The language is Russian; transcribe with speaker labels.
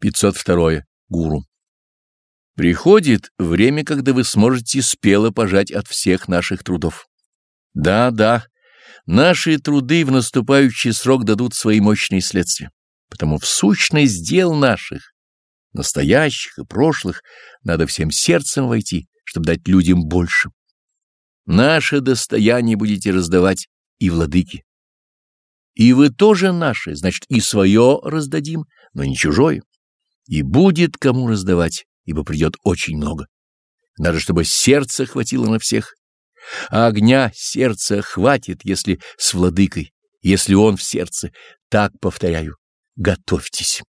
Speaker 1: 502. Гуру. Приходит время, когда вы сможете спело пожать от всех наших трудов. Да, да, наши труды в наступающий срок дадут свои мощные следствия. Потому в сущность дел наших, настоящих и прошлых, надо всем сердцем войти, чтобы дать людям больше. Наше достояние будете раздавать и владыки. И вы тоже наши, значит, и свое раздадим, но не чужое. И будет кому раздавать, ибо придет очень много. Надо, чтобы сердце хватило на всех. А огня сердца хватит, если с владыкой, если он в сердце. Так, повторяю, готовьтесь.